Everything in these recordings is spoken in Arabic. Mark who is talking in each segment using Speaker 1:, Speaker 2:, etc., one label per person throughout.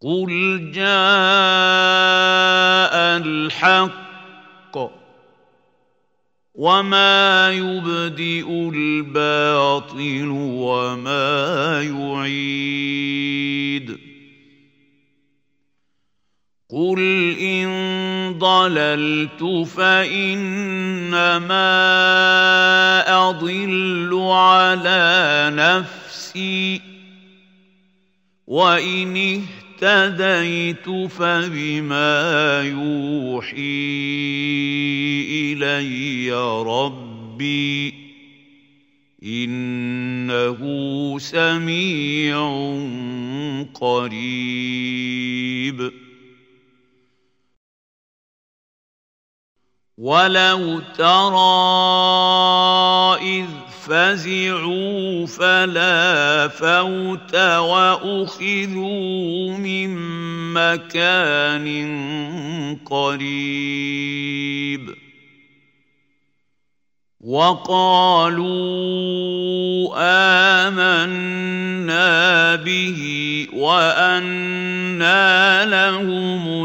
Speaker 1: قل جاء الحق وما يبدئ الباطل وما يعيد قل ان ضللت فانما اضل على نفسي وان اهتديت فبما يوحي إلي ربي إنه سميع قريب. ولو ترى إذ فزعوا فلا فوت وأخذوا من مكان قريب. وقالوا آمنا به وانى لهم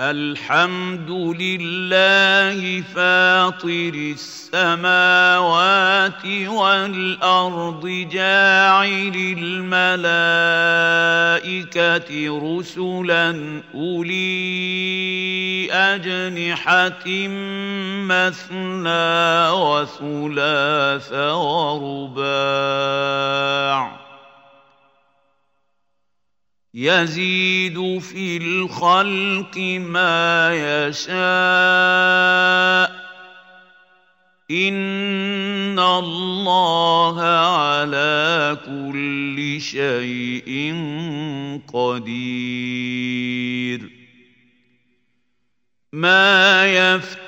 Speaker 1: الحمد لله فاطر السماوات والأرض جاعل الملائكة رسلا أولي أجنحة مثنى وثلاث ورباع. يزيد في الخلق ما يشاء. إن الله على كل شيء قدير. ما يفتح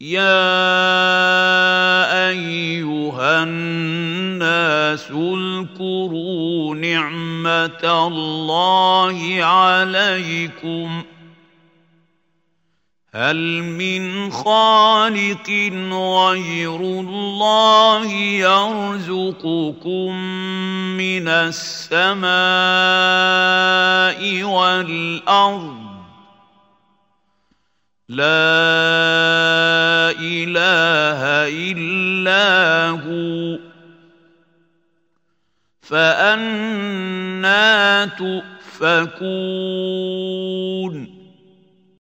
Speaker 1: يا ايها الناس اذكروا نعمه الله عليكم هل من خالق غير الله يرزقكم من السماء والارض لا إله إلا هو. فأنا تؤفكون.